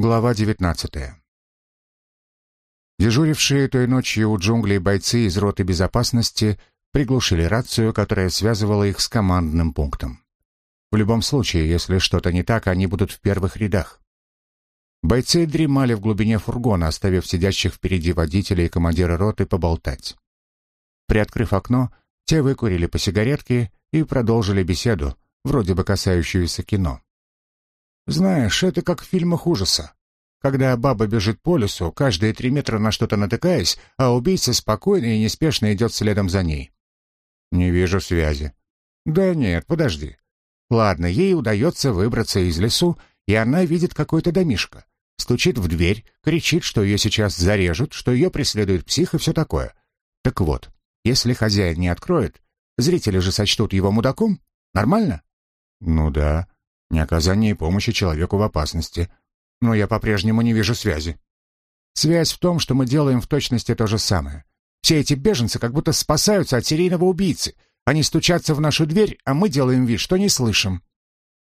Глава 19. Дежурившие той ночью у джунглей бойцы из роты безопасности приглушили рацию, которая связывала их с командным пунктом. В любом случае, если что-то не так, они будут в первых рядах. Бойцы дремали в глубине фургона, оставив сидящих впереди водителя и командира роты поболтать. Приоткрыв окно, те выкурили по сигаретке и продолжили беседу, вроде бы касающуюся кино. Знаешь, это как в фильмах ужаса. Когда баба бежит по лесу, каждые три метра на что-то натыкаясь, а убийца спокойно и неспешно идет следом за ней. Не вижу связи. Да нет, подожди. Ладно, ей удается выбраться из лесу, и она видит какой-то домишко. Стучит в дверь, кричит, что ее сейчас зарежут, что ее преследует псих и все такое. Так вот, если хозяин не откроет, зрители же сочтут его мудаком. Нормально? Ну да не оказание помощи человеку в опасности. Но я по-прежнему не вижу связи. Связь в том, что мы делаем в точности то же самое. Все эти беженцы как будто спасаются от серийного убийцы. Они стучатся в нашу дверь, а мы делаем вид, что не слышим.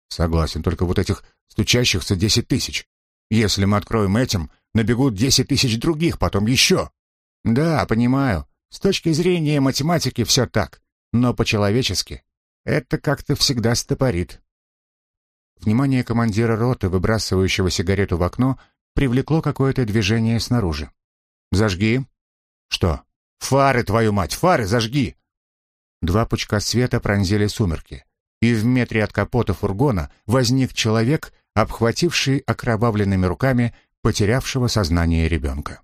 Согласен, только вот этих стучащихся десять тысяч. Если мы откроем этим, набегут десять тысяч других, потом еще. Да, понимаю. С точки зрения математики все так. Но по-человечески это как-то всегда стопорит. Внимание командира роты, выбрасывающего сигарету в окно, привлекло какое-то движение снаружи. «Зажги!» «Что?» «Фары, твою мать! Фары зажги!» Два пучка света пронзили сумерки, и в метре от капота фургона возник человек, обхвативший окровавленными руками потерявшего сознание ребенка.